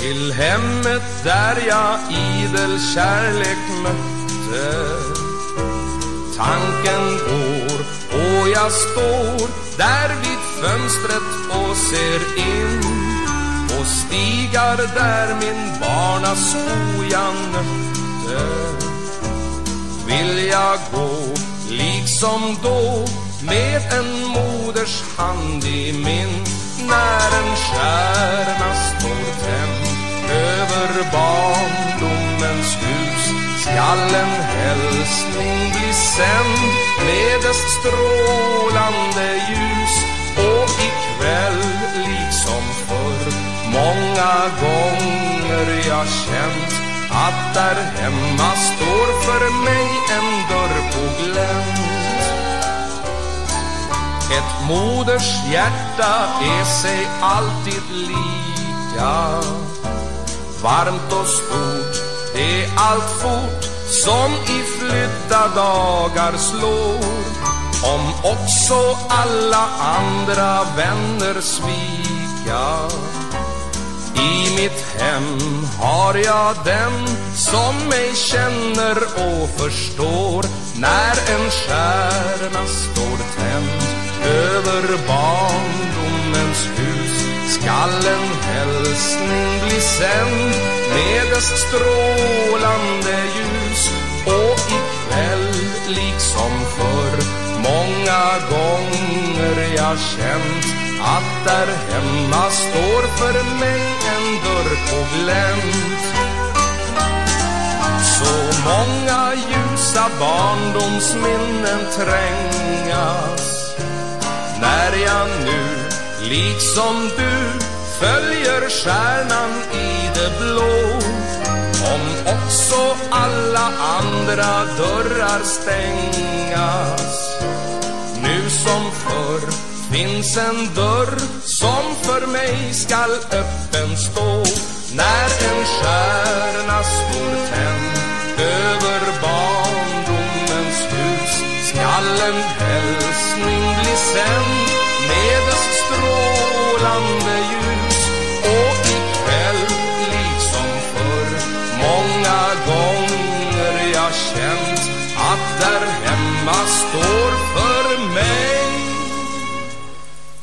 Till hemmet där jag idel kärlek mötte. Tanken går och jag står där vid fönstret och ser in På stigar där min barnasko jag nötte Vill jag gå liksom då med en moders hand i min när en stjärna står barndomens hus. Skall en hälsning bli sänd med dess strålande ljus. Och ikväll liksom förr många gånger jag känt att där hemma står för mig en dörr på glänt. Ett moders hjärta är sig alltid lika. Varmt och stort, det är allt fort som i flydda dagar slår. Om också alla andra vänner svika i mitt hem har jag den som mig känner och förstår. När en stjärna står tänd över barndomens hus Skallen sen med dess strålande ljus och ikväll liksom förr. Många gånger jag känt att där hemma står för mig en dörr på glänt. Så många ljusa barndomsminnen trängas. När jag nu, liksom du, följer stjärnan i det blå. Om också alla andra dörrar stängas. Nu som förr finns en dörr som för mig skall öppen stå. När en stjärna står tänd över barndomens hus skall en hälsning bli sänd med där hemma står för mig.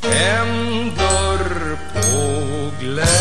En dörr på glänt